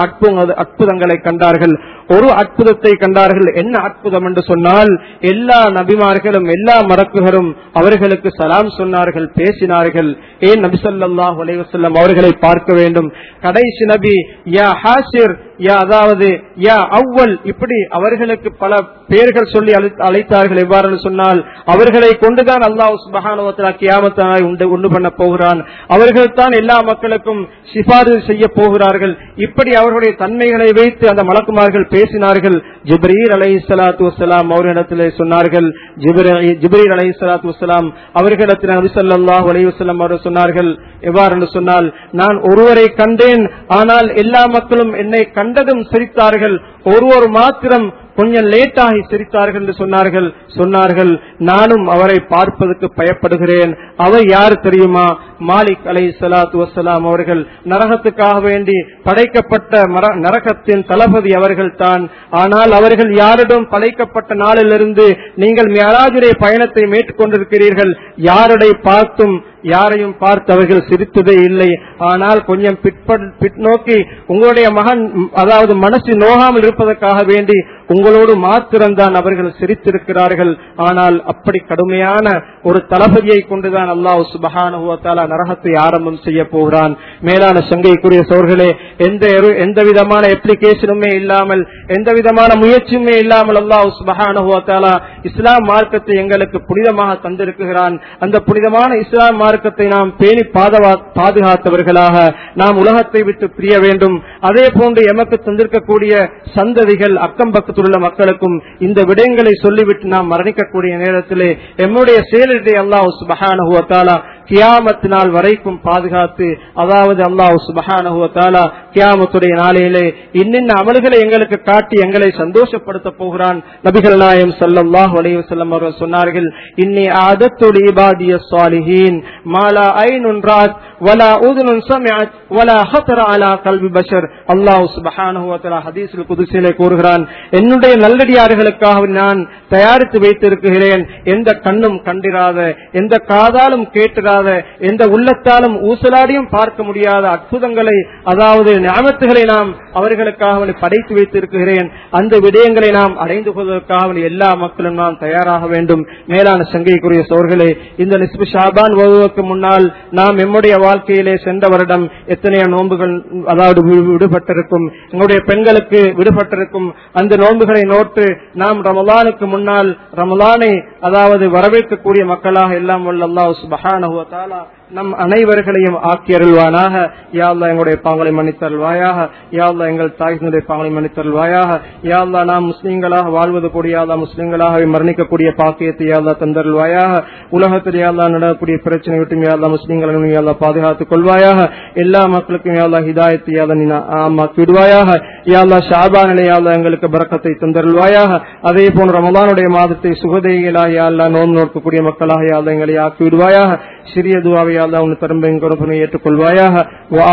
அற்புதங்களை கண்டார்கள். ஒரு அற்புதத்தை கண்டார்கள். என்ன அற்புதம் என்று சொன்னால் எல்லா நபிமார்களும் எல்லா மறக்குகளும் அவர்களுக்கு சலாம் சொன்னார்கள் பேசினார்கள். ஏன் நபி சொல்லாஹு அலைவசல்லம் அவர்களை பார்க்க வேண்டும்? கடைசி நபி யா ஹாசிர் யா அதாவது யா அவ்வல் இப்படி அவர்களுக்கு பல பெயர்கள் சொல்லி அழைத்தார்கள். எவ்வாறு சொன்னால் அவர்களை அவர்களை கொண்டுதான் அல்லாஹ் சுபஹானுவத்தலா கியாமத்தாய் உண்டு உண்டு பண்ண போகிறான். அவர்கள் தான் எல்லா மக்களுக்கும் சிபாரிசு செய்ய போகிறார்கள். இப்படி அவர்களுடைய தன்மைகளை வைத்து அந்த மலக்குமார்கள் பேசினார்கள். ஜிப்ரீர் அலை சலாத்து வசலாம் அவர்களிடத்திலே சொன்னார்கள். ஜிப்ரீர் அலை சலாத்து வசலாம் அவர்களிடத்தில் நபி ஸல்லல்லாஹு அலைஹி அவர்கள் சொன்னார்கள். எவ்வாறு என்று சொன்னால் நான் ஒருவரை கண்டேன் ஆனால் எல்லா மக்களும் என்னை கண்டதும் சிரித்தார்கள். ஒருவர் மாத்திரம் கொஞ்சம் லேட்டாகி சிரித்தார்கள் என்று சொன்னார்கள். சொன்னார்கள் நானும் அவரை பார்ப்பதற்கு பயப்படுகிறேன். அவர் யார் தெரியுமா? மாலிக் அலை சலாத்து வசலாம் அவர்கள் நரகத்துக்காக வேண்டி படைக்கப்பட்ட நரகத்தின் தளபதி அவர்கள் தான். ஆனால் அவர்கள் யாரிடம் படைக்கப்பட்ட நாளிலிருந்து நீங்கள் மியாராஜுடைய பயணத்தை மேற்கொண்டிருக்கிறீர்கள். யாரடை பார்த்தும் யாரையும் பார்த்து அவர்கள் சிரித்ததே இல்லை. ஆனால் கொஞ்சம் பின்னோக்கி உங்களுடைய மகன் அதாவது மனசு நோகாமல் இருப்பதற்காக வேண்டி உங்களோடு மாத்திரம்தான் அவர்கள் சிரித்திருக்கிறார்கள். ஆனால் அப்படி கடுமையான ஒரு தளபதியை கொண்டுதான் அல்லாஹ் சுபஹானுவத்தாலா நரகத்தை ஆரம்பம் செய்ய போகிறான். மேலான சங்கைக்குரிய சோர்களே எந்த எந்த விதமான எப்ளிகேஷனுமே இல்லாமல் எந்த விதமான முயற்சியுமே இல்லாமல் அல்லாஹ் சுபஹானுவத்தாலா இஸ்லாம் மார்க்கத்தை எங்களுக்கு புனிதமாக தந்திருக்கிறான். அந்த புனிதமான இஸ்லாம் மார்க்கத்தை நாம் பேணி பாதுகாத்தவர்களாக நாம் உலகத்தை விட்டு பிரிய வேண்டும். அதே போன்று எமக்கு தந்திருக்கக்கூடிய சந்ததிகள் அக்கம் பக்கத்தில் உள்ள மக்களுக்கும் இந்த விடயங்களை சொல்லிவிட்டு நாம் மரணிக்கக்கூடிய நேரத்திலே எம்முடைய செயலிடை அல்லாஹ் சுபஹானுவத்தாலா கியாமத்து நாள் வரைக்கும் பாதுகாத்து அதாவது அல்லாஹ் சுபஹானுவத்தாலா கியாமத்துடைய நாளையிலே இன்னின்ன அமல்களை எங்களுக்கு காட்டி எங்களை சந்தோஷப்படுத்த போகிறான் நபிகள் நாயம் சல்லாஹ் அலைஹி வஸல்லம் அவர்கள் சொன்னார்கள் இன்னி ஆதத்துல் இபாதிய ஸாலிஹீன் மாலா ஐனுன் ராத் வலா உதுனுன் சமிஅத் வலா ஹத்தர அலா கல்வி பஷர். அல்லாஹ் சுப்ஹானஹு வ தஆலா ஹதீஸில் கூறுகிறான் என்னுடைய நல்லடியார்களுக்காக நான் தயாரித்து வைத்திருக்கிறேன் எந்த கண்ணும் கண்டிராத எந்த காதாலும் கேட்டிராத எந்த உள்ளத்தாலும் ஊசலாடியும் பார்க்க முடியாத அற்புதங்களை அதாவது ஞாபகத்துகளை நாம் அவர்களுக்காக படைத்து வைத்திருக்கிறேன். அந்த விடயங்களை நாம் அடைந்து கொள்வதற்காக எல்லா மக்களும் நாம் தயாராக வேண்டும். மேலான சங்கைக்குரிய சோர்களே இந்த நிஸ்பு ஷாபான் வருவதற்கு முன்னால் நாம் எம்முடைய வாழ்க்கையிலே சென்ற வருடம் எத்தனையோ நோன்புகள் அதாவது விடுபட்டிருக்கும். எங்களுடைய பெண்களுக்கு விடுபட்டிருக்கும். அந்த நோன்புகளை நோட்டு நாம் ரமலானுக்கு முன்னால் ரமலானை அதாவது வரவேற்கக்கூடிய மக்களாக எல்லாம் வல்ல அல்லாஹ் தாலா நம் அனைவர்களையும் ஆக்கி அருள்வானாக யாழ்லா எங்களுடைய பாங்களை மன்னித்தருள்வாயாக யாழ்லா எங்கள் தாய்களுடைய பாங்களை மன்னித்தருள்வாயாக யாழ்லா நாம் முஸ்லீம்களாக வாழ்வது கூடிய யாழ்லா முஸ்லீம்களாகவே முஸ்லீம்களாக மரணிக்கக்கூடிய பாக்கியத்தை யாழ்லா தந்தருள்வாயாக உலகத்தில் யாழ்லா நடக்கக்கூடிய பிரச்சனை விட்டும் யாழ்லா முஸ்லீம்களும் யா பாதுகாத்துக் கொள்வாயாக எல்லா மக்களுக்கும் யாழ்லா ஹிதாயத்தை யா ஆமாக்கி விடுவாயாக யாழ்லா அல்லாஹ் ஷாபானிலே எங்களுக்கு பறக்கத்தை தந்தருள்வாயாக அதே போன்ற ரமதானுடைய மாதத்தை சுகதைகளாக யாழ்லா நோன் நோக்கக்கூடிய மக்களாக யாழ்லா எங்களை ஆக்கி விடுவாயாக சிறிய துவாவை யா அல்லாஹ் உன் திரும்ப ஏற்றுக்கொள்வாயாக. வா